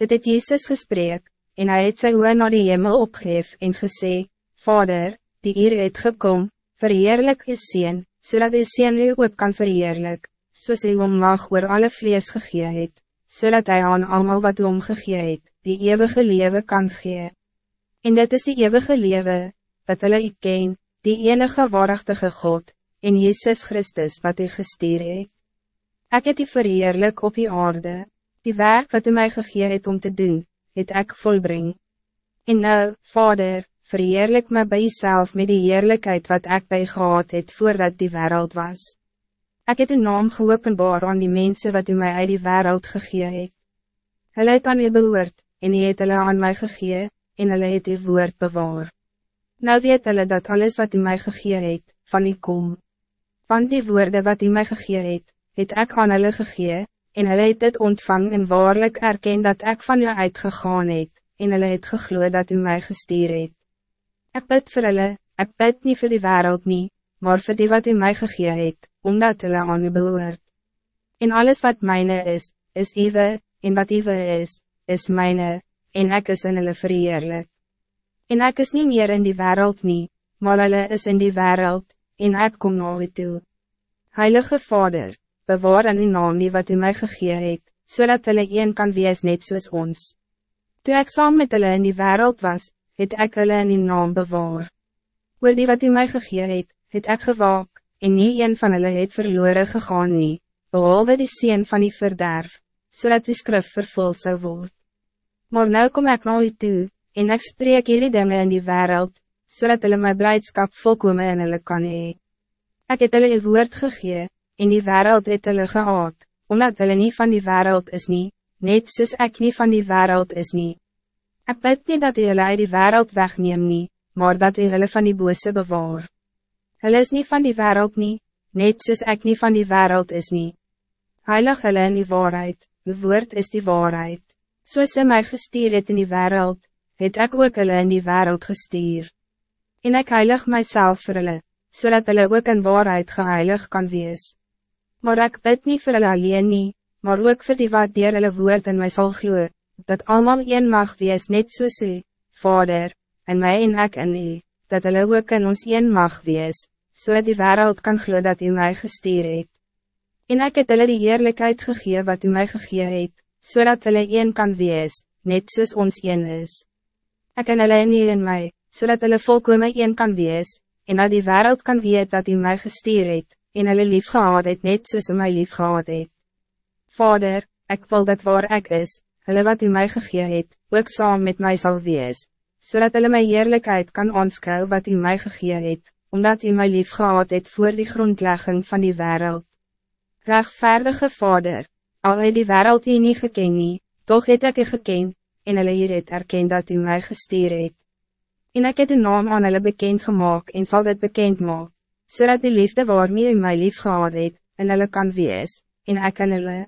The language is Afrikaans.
Dit het Jezus gesprek, en hij het sy oor na die hemel opgeef en gesê, Vader, die hier het gekom, verheerlik is Seen, zodat die Seen u ook kan verheerlik, soos hy om mag oor alle vlees gegee het, zodat hij aan allemaal wat om gegee het, die eeuwige leven kan gee. En dit is die eeuwige leven, wat hulle ik ken, die enige waarachtige God, en Jezus Christus wat hy gestuur het. Ek het die verheerlik op die aarde, die werk wat u mij gegee het om te doen, het ek volbring. En nou, Vader, verheerlik me bij jezelf met die heerlijkheid wat ik bij gehad het voordat die wereld was. Ik het een naam geopenbaar aan die mensen wat u mij uit die wereld gegee het. Hulle het aan u behoort, en u het hulle aan mij gegee, en hulle het die woord bewaar. Nou weet hulle dat alles wat u mij gegee het, van u kom. Van die woorden wat u mij gegee het, het ek aan hulle gegee, en hulle het dit ontvang en waarlijk erken dat ik van u uitgegaan het, en hulle het geglo dat u mij gestuur het. Ek bid vir hulle, ek bid nie vir die wereld nie, maar vir die wat u mij gegee het, omdat hulle aan u behoort. En alles wat mijne is, is ewe, en wat ewe is, is mijne, en ek is in hulle verheerlik. En ek is niet meer in die wereld nie, maar hulle is in die wereld, en ek kom na u toe. Heilige Vader, bewaar in die naam die wat u mij gegee het, so hulle een kan wees net soos ons. Toen ik saam met hulle in die wereld was, het ek hulle in die naam bewaar. Oor die wat u mij gegee het, het ek gewaak, en nie een van hulle het verloren gegaan nie, behalve die sien van die verderf, zodat so die skrif vervul zou worden. Maar nu kom ik naar u toe, en ik spreek jullie dingen in die wereld, zodat so hulle my blijdschap volkomen in hulle kan hee. Ek het hulle een woord gegee, en die wereld het hulle gehaat, omdat hulle nie van die wereld is nie, net soos ek nie van die wereld is nie. Ek bid nie dat hulle uit die wereld wegneem nie, maar dat hulle van die bose bewaar. Hulle is nie van die wereld nie, net soos ek nie van die wereld is nie. Heilig hulle in die waarheid, die woord is die waarheid. Soos hy my gestuur het in die wereld, het ek ook hulle in die wereld gestuur. En ek heilig myself vir hulle, so hulle ook in waarheid geheilig kan wees. Maar ik bid niet voor hulle alleen nie, maar ook voor die wat dier hulle woord in my sal glo, dat allemaal een mag wees net soos u, Vader, en mij en ek in u, dat hulle ook in ons een mag wees, zodat so die wereld kan glo dat u mij gestuur het. En ek het hulle die eerlijkheid gegee wat u mij gegee het, zodat so hulle een kan wees, net soos ons een is. Ek en hulle in u in my, zodat so hulle volkome een kan wees, en dat die wereld kan weet dat u mij gestuur het, en hulle lief gehad het net soos hy my lief gehad het. Vader, ik wil dat waar ik is, hulle wat u mij gegee het, ook saam met mij zal wees, zodat hulle my eerlijkheid kan aanskou wat u mij gegee het, omdat u my lief gehad het voor die grondlegging van die wereld. Rechtvaardige Vader, al het die wereld u nie geken nie, toch het ek u geken, en hulle hier het erken dat u mij gestuur het. En ek het de naam aan hulle bekend gemaakt en zal dit bekend maken zodat die liefde waarmee u my lief gehad het, en hulle kan wees, en ek in hulle.